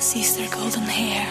sees their golden hair.